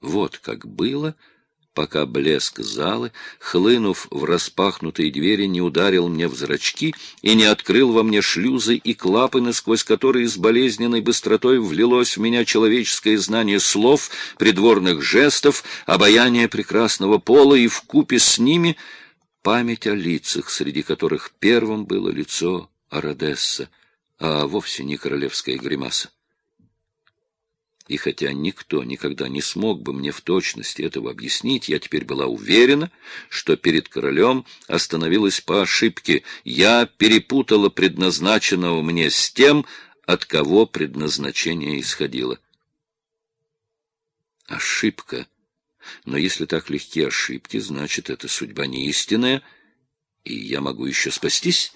Вот как было, пока блеск залы, хлынув в распахнутые двери, не ударил мне в зрачки и не открыл во мне шлюзы и клапаны, сквозь которые с болезненной быстротой влилось в меня человеческое знание слов, придворных жестов, обаяние прекрасного пола и вкупе с ними память о лицах, среди которых первым было лицо Арадесса, а вовсе не королевская гримаса. И хотя никто никогда не смог бы мне в точности этого объяснить, я теперь была уверена, что перед королем остановилась по ошибке. Я перепутала предназначенного мне с тем, от кого предназначение исходило. Ошибка. Но если так легки ошибки, значит, это судьба не истинная, и я могу еще спастись.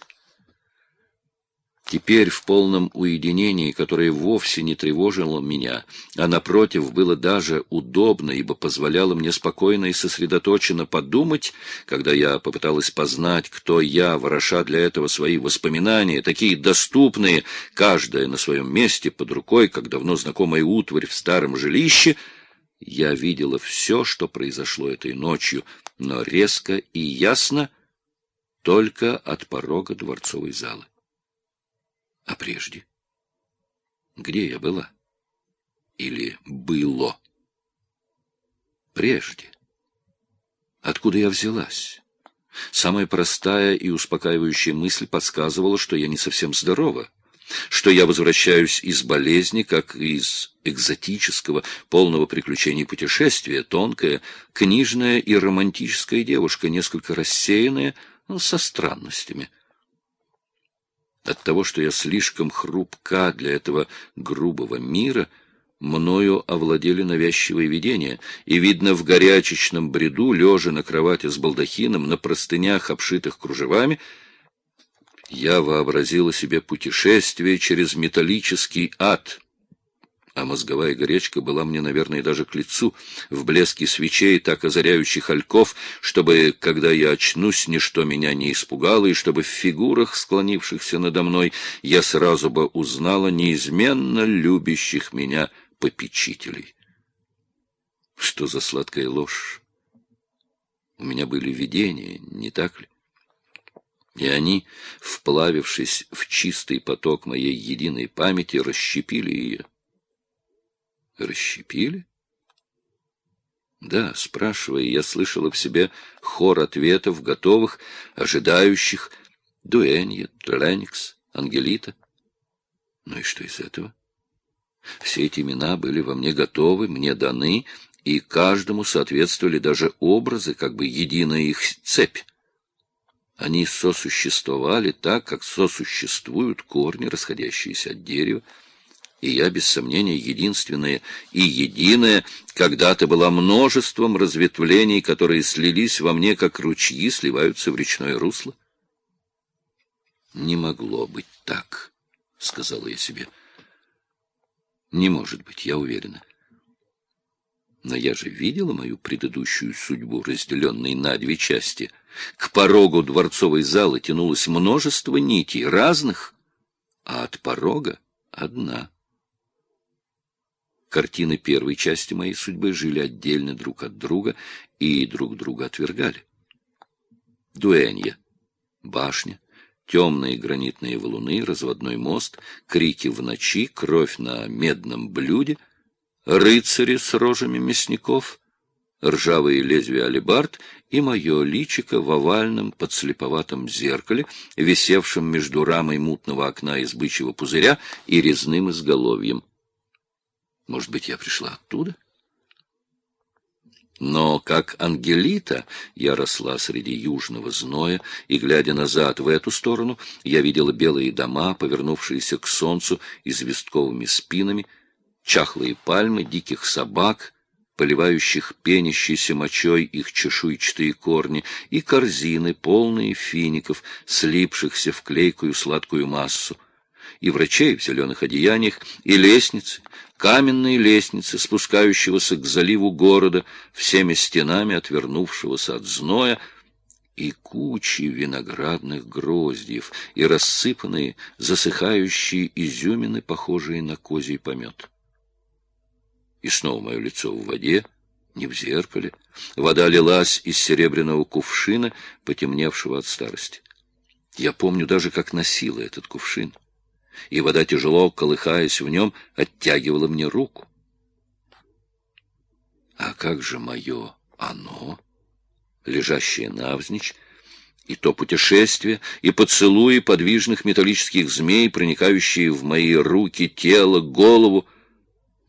Теперь в полном уединении, которое вовсе не тревожило меня, а напротив было даже удобно, ибо позволяло мне спокойно и сосредоточенно подумать, когда я попыталась познать, кто я, вороша для этого свои воспоминания, такие доступные, каждое на своем месте, под рукой, как давно знакомая утварь в старом жилище, я видела все, что произошло этой ночью, но резко и ясно только от порога дворцовой залы. А прежде? Где я была? Или было? Прежде. Откуда я взялась? Самая простая и успокаивающая мысль подсказывала, что я не совсем здорова, что я возвращаюсь из болезни, как из экзотического, полного приключений путешествия, тонкая, книжная и романтическая девушка, несколько рассеянная, со странностями — от того, что я слишком хрупка для этого грубого мира, мною овладели навязчивые видения, и, видно, в горячечном бреду, лежа на кровати с балдахином, на простынях, обшитых кружевами, я вообразила себе путешествие через металлический ад — а мозговая горячка была мне, наверное, даже к лицу, в блеске свечей, так озаряющих ольков, чтобы, когда я очнусь, ничто меня не испугало, и чтобы в фигурах, склонившихся надо мной, я сразу бы узнала неизменно любящих меня попечителей. Что за сладкая ложь? У меня были видения, не так ли? И они, вплавившись в чистый поток моей единой памяти, расщепили ее. Расщепили? Да, спрашивая, я слышала в себе хор ответов, готовых, ожидающих, Дуэнья, Треникс, Ангелита. Ну и что из этого? Все эти имена были во мне готовы, мне даны, и каждому соответствовали даже образы, как бы единая их цепь. Они сосуществовали так, как сосуществуют корни, расходящиеся от дерева, и я, без сомнения, единственная и единая, когда-то была множеством разветвлений, которые слились во мне, как ручьи сливаются в речное русло. «Не могло быть так», — сказала я себе. «Не может быть, я уверена». Но я же видела мою предыдущую судьбу, разделенной на две части. К порогу дворцовой залы тянулось множество нитей, разных, а от порога одна — Картины первой части моей судьбы жили отдельно друг от друга и друг друга отвергали. Дуэнья, башня, темные гранитные валуны, разводной мост, крики в ночи, кровь на медном блюде, рыцари с рожами мясников, ржавые лезвия алебард и мое личико в овальном подслеповатом зеркале, висевшем между рамой мутного окна из бычьего пузыря и резным изголовьем. Может быть, я пришла оттуда? Но, как Ангелита, я росла среди южного зноя, и, глядя назад в эту сторону, я видела белые дома, повернувшиеся к солнцу известковыми спинами, чахлые пальмы, диких собак, поливающих пенящейся мочой их чешуйчатые корни, и корзины, полные фиников, слипшихся в клейкую сладкую массу и врачей в зеленых одеяниях, и лестницы, каменные лестницы, спускающегося к заливу города, всеми стенами отвернувшегося от зноя, и кучи виноградных гроздьев, и рассыпанные, засыхающие изюмины, похожие на козий помет. И снова мое лицо в воде, не в зеркале. Вода лилась из серебряного кувшина, потемневшего от старости. Я помню даже, как носила этот кувшин. И вода, тяжело колыхаясь в нем, оттягивала мне руку. А как же мое оно, лежащее навзничь, и то путешествие, и поцелуи подвижных металлических змей, проникающие в мои руки, тело, голову,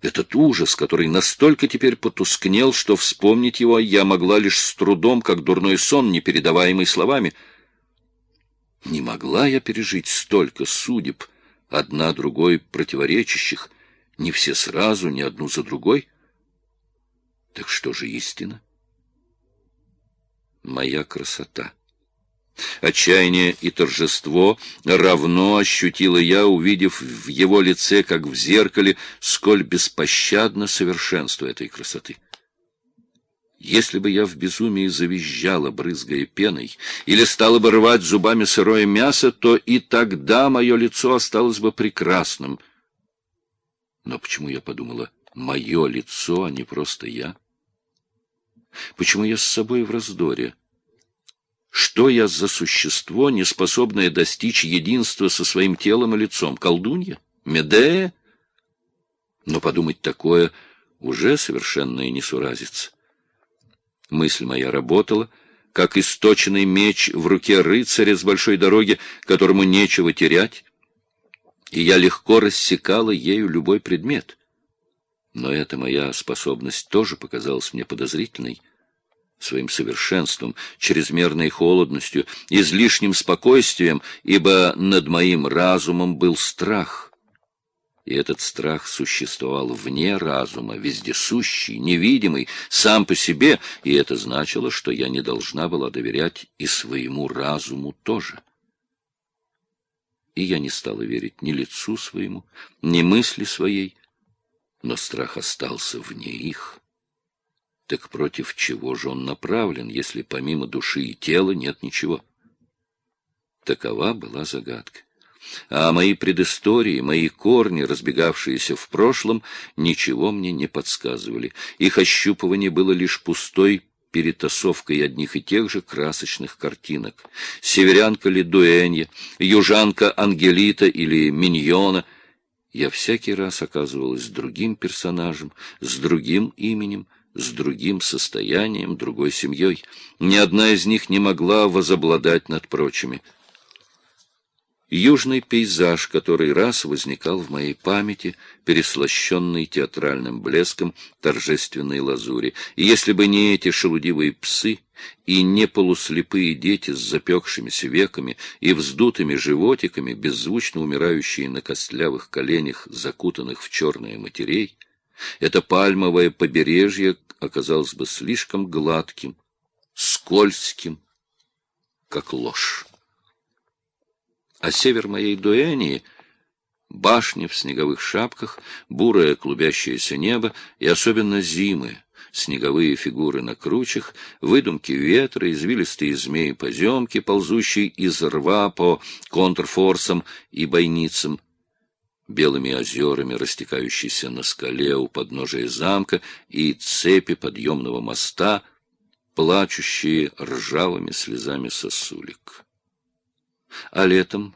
этот ужас, который настолько теперь потускнел, что вспомнить его я могла лишь с трудом, как дурной сон, непередаваемый словами. Не могла я пережить столько судеб, одна другой противоречащих, не все сразу, ни одну за другой. Так что же истина? Моя красота. Отчаяние и торжество равно ощутила я, увидев в его лице, как в зеркале, сколь беспощадно совершенство этой красоты. Если бы я в безумии завизжала, брызгая пеной, или стала бы рвать зубами сырое мясо, то и тогда мое лицо осталось бы прекрасным. Но почему я подумала «мое лицо», а не просто я? Почему я с собой в раздоре? Что я за существо, не способное достичь единства со своим телом и лицом? Колдунья? Медея? Но подумать такое уже совершенная несуразица. Мысль моя работала, как источенный меч в руке рыцаря с большой дороги, которому нечего терять, и я легко рассекала ею любой предмет. Но эта моя способность тоже показалась мне подозрительной своим совершенством, чрезмерной холодностью, излишним спокойствием, ибо над моим разумом был страх. И этот страх существовал вне разума, вездесущий, невидимый, сам по себе, и это значило, что я не должна была доверять и своему разуму тоже. И я не стала верить ни лицу своему, ни мысли своей, но страх остался вне их. Так против чего же он направлен, если помимо души и тела нет ничего? Такова была загадка. А мои предыстории, мои корни, разбегавшиеся в прошлом, ничего мне не подсказывали. Их ощупывание было лишь пустой перетасовкой одних и тех же красочных картинок. Северянка ли Дуэнья, южанка Ангелита или Миньона. Я всякий раз оказывалась другим персонажем, с другим именем, с другим состоянием, другой семьей. Ни одна из них не могла возобладать над прочими. Южный пейзаж, который раз возникал в моей памяти, переслащенный театральным блеском торжественной лазури. И если бы не эти шелудивые псы и не полуслепые дети с запекшимися веками и вздутыми животиками, беззвучно умирающие на костлявых коленях, закутанных в черные матерей, это пальмовое побережье оказалось бы слишком гладким, скользким, как ложь. А север моей дуэнии — башни в снеговых шапках, бурое клубящееся небо и особенно зимы, снеговые фигуры на кручах, выдумки ветра, извилистые змеи-поземки, ползущие из рва по контрфорсам и бойницам — белыми озерами, растекающиеся на скале у подножия замка, и цепи подъемного моста, плачущие ржавыми слезами сосулек. А летом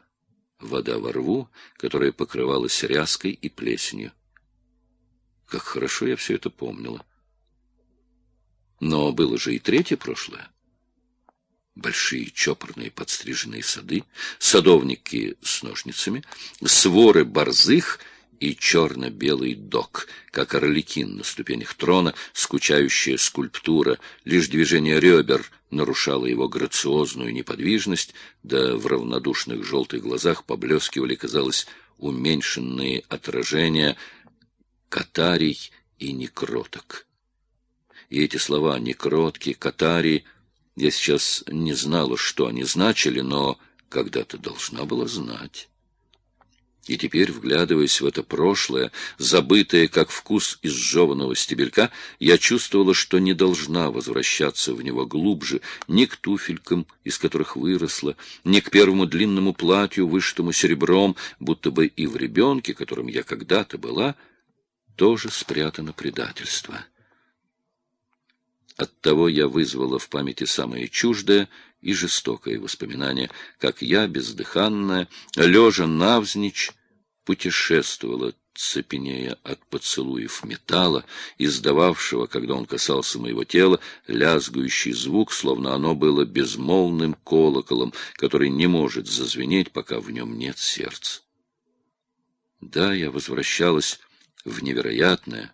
вода во рву, которая покрывалась ряской и плесенью. Как хорошо я все это помнила. Но было же и третье прошлое большие чопорные подстриженные сады, садовники с ножницами, своры борзых и черно-белый док, как орликин на ступенях трона, скучающая скульптура, лишь движение ребер нарушало его грациозную неподвижность, да в равнодушных желтых глазах поблескивали, казалось, уменьшенные отражения катарий и некроток. И эти слова «некроткий», «катарий» — я сейчас не знала, что они значили, но когда-то должна была знать. И теперь, вглядываясь в это прошлое, забытое, как вкус изжеванного стебелька, я чувствовала, что не должна возвращаться в него глубже ни к туфелькам, из которых выросла, ни к первому длинному платью, вышитому серебром, будто бы и в ребенке, которым я когда-то была, тоже спрятано предательство. Оттого я вызвала в памяти самое чуждое и жестокое воспоминание, как я, бездыханная, лежа навзничь, путешествовала, цепенея от поцелуев металла, издававшего, когда он касался моего тела, лязгающий звук, словно оно было безмолвным колоколом, который не может зазвенеть, пока в нем нет сердца. Да, я возвращалась в невероятное,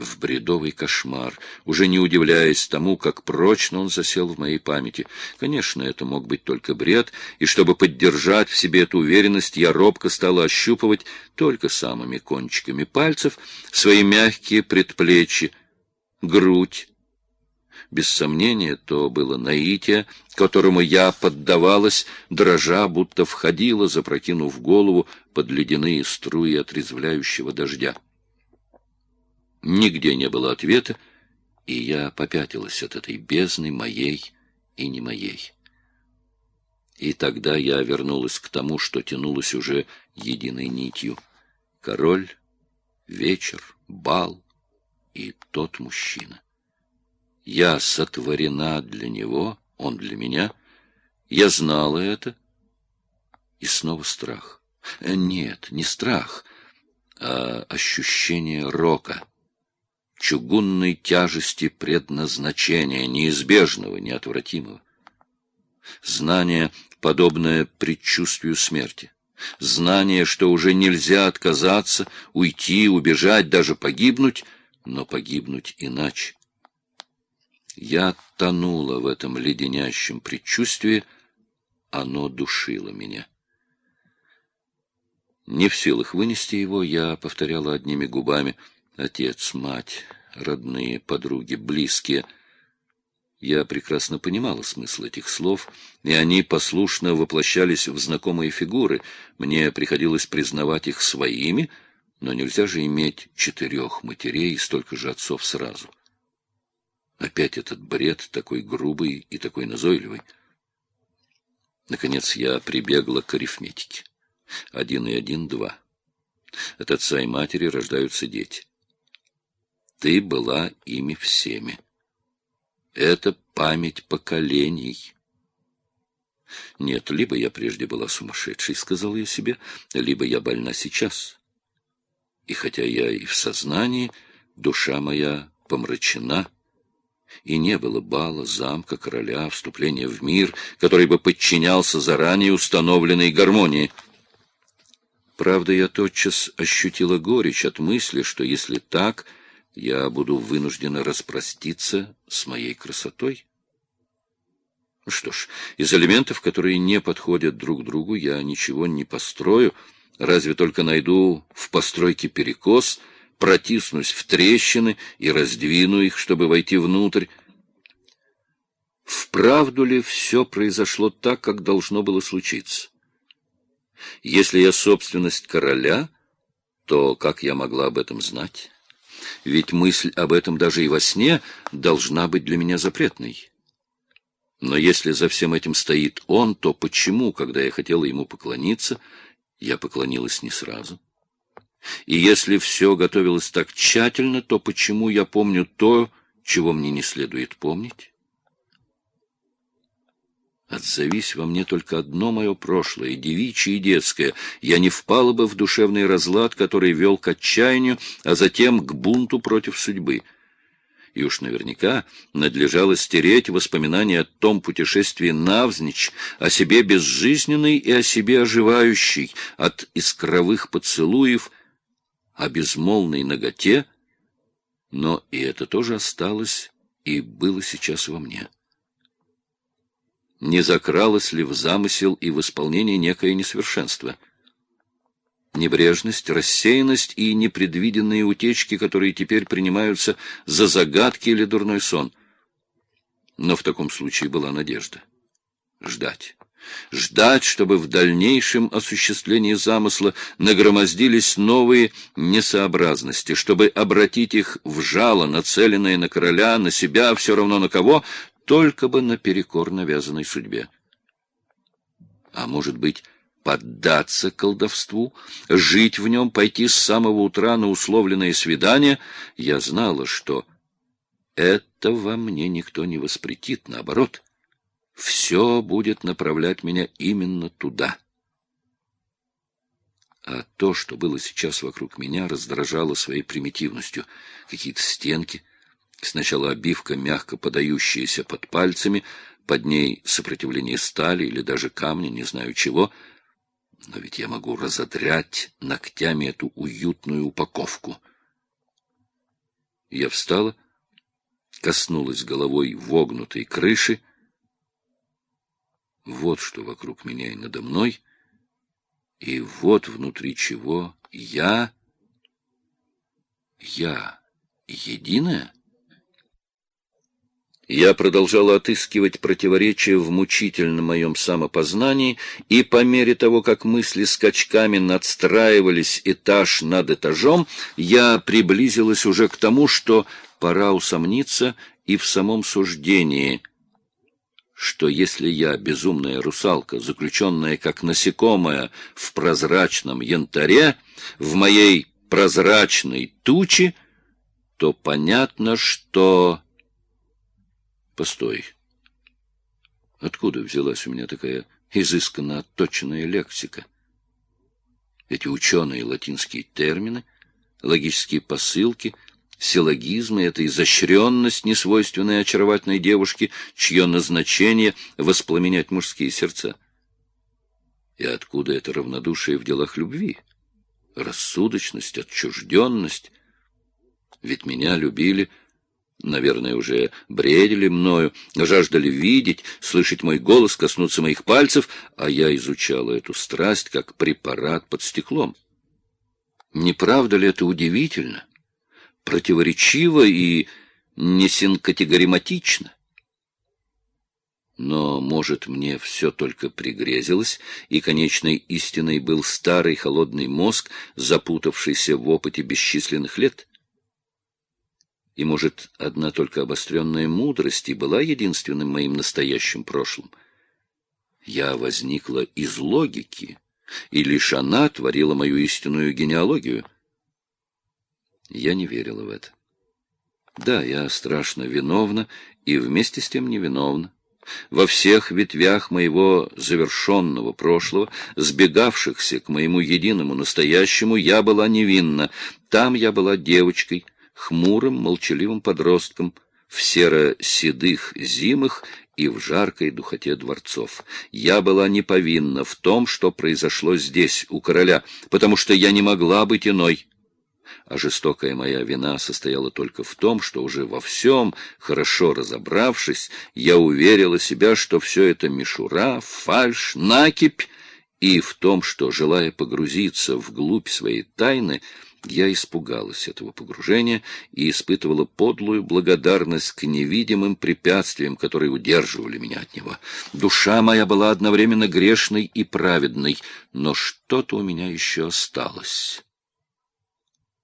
в бредовый кошмар, уже не удивляясь тому, как прочно он засел в моей памяти. Конечно, это мог быть только бред, и чтобы поддержать в себе эту уверенность, я робко стала ощупывать только самыми кончиками пальцев свои мягкие предплечья, грудь. Без сомнения, то было наитие, которому я поддавалась, дрожа, будто входила, запрокинув голову под ледяные струи отрезвляющего дождя. Нигде не было ответа, и я попятилась от этой бездны моей и не моей. И тогда я вернулась к тому, что тянулось уже единой нитью. Король, вечер, бал и тот мужчина. Я сотворена для него, он для меня. Я знала это. И снова страх. Нет, не страх, а ощущение рока — чугунной тяжести предназначения, неизбежного, неотвратимого. Знание, подобное предчувствию смерти. Знание, что уже нельзя отказаться, уйти, убежать, даже погибнуть, но погибнуть иначе. Я тонула в этом леденящем предчувствии, оно душило меня. Не в силах вынести его, я повторяла одними губами — Отец, мать, родные, подруги, близкие. Я прекрасно понимала смысл этих слов, и они послушно воплощались в знакомые фигуры. Мне приходилось признавать их своими, но нельзя же иметь четырех матерей и столько же отцов сразу. Опять этот бред, такой грубый и такой назойливый. Наконец я прибегла к арифметике. Один и один — два. От отца и матери рождаются дети. Ты была ими всеми. Это память поколений. Нет, либо я прежде была сумасшедшей, сказал я себе, либо я больна сейчас. И хотя я и в сознании, душа моя помрачена, и не было бала, замка, короля, вступления в мир, который бы подчинялся заранее установленной гармонии. Правда, я тотчас ощутила горечь от мысли, что если так я буду вынуждена распроститься с моей красотой. Что ж, из элементов, которые не подходят друг другу, я ничего не построю, разве только найду в постройке перекос, протиснусь в трещины и раздвину их, чтобы войти внутрь. Вправду ли все произошло так, как должно было случиться? Если я собственность короля, то как я могла об этом знать? Ведь мысль об этом даже и во сне должна быть для меня запретной. Но если за всем этим стоит он, то почему, когда я хотела ему поклониться, я поклонилась не сразу? И если все готовилось так тщательно, то почему я помню то, чего мне не следует помнить? Отзовись во мне только одно мое прошлое, девичье и детское, я не впала бы в душевный разлад, который вел к отчаянию, а затем к бунту против судьбы. И уж наверняка надлежало стереть воспоминания о том путешествии навзничь, о себе безжизненной и о себе оживающей, от искровых поцелуев, о безмолвной ноготе, но и это тоже осталось и было сейчас во мне не закралось ли в замысел и в исполнение некое несовершенство. Небрежность, рассеянность и непредвиденные утечки, которые теперь принимаются за загадки или дурной сон. Но в таком случае была надежда. Ждать. Ждать, чтобы в дальнейшем осуществлении замысла нагромоздились новые несообразности, чтобы обратить их в жало, нацеленное на короля, на себя, все равно на кого, только бы наперекор навязанной судьбе. А может быть, поддаться колдовству, жить в нем, пойти с самого утра на условленное свидание, я знала, что этого мне никто не воспретит, наоборот. Все будет направлять меня именно туда. А то, что было сейчас вокруг меня, раздражало своей примитивностью. Какие-то стенки, сначала обивка, мягко подающаяся под пальцами, под ней сопротивление стали или даже камня, не знаю чего. Но ведь я могу разодрять ногтями эту уютную упаковку. Я встала, коснулась головой вогнутой крыши. Вот что вокруг меня и надо мной — и вот внутри чего я... Я единое? Я продолжал отыскивать противоречия в мучительном моем самопознании, и по мере того, как мысли скачками надстраивались этаж над этажом, я приблизилась уже к тому, что пора усомниться и в самом суждении — что если я безумная русалка, заключенная как насекомое в прозрачном янтаре, в моей прозрачной туче, то понятно, что... Постой. Откуда взялась у меня такая изысканно отточенная лексика? Эти ученые латинские термины, логические посылки — силлогизмы, это изощренность, несвойственная очаровательной девушке, чье назначение — воспламенять мужские сердца. И откуда это равнодушие в делах любви? Рассудочность, отчужденность? Ведь меня любили, наверное, уже бредили мною, жаждали видеть, слышать мой голос, коснуться моих пальцев, а я изучала эту страсть как препарат под стеклом. Не правда ли это удивительно? противоречиво и несинкатегориматично. Но, может, мне все только пригрезилось, и конечной истиной был старый холодный мозг, запутавшийся в опыте бесчисленных лет? И, может, одна только обостренная мудрость и была единственным моим настоящим прошлым? Я возникла из логики, и лишь она творила мою истинную генеалогию — я не верила в это. Да, я страшно виновна и вместе с тем невиновна. Во всех ветвях моего завершенного прошлого, сбегавшихся к моему единому настоящему, я была невинна. Там я была девочкой, хмурым, молчаливым подростком, в серо-седых зимах и в жаркой духоте дворцов. Я была неповинна в том, что произошло здесь, у короля, потому что я не могла быть иной а жестокая моя вина состояла только в том, что уже во всем, хорошо разобравшись, я уверила себя, что все это мишура, фальшь, накипь, и в том, что, желая погрузиться вглубь своей тайны, я испугалась этого погружения и испытывала подлую благодарность к невидимым препятствиям, которые удерживали меня от него. Душа моя была одновременно грешной и праведной, но что-то у меня еще осталось.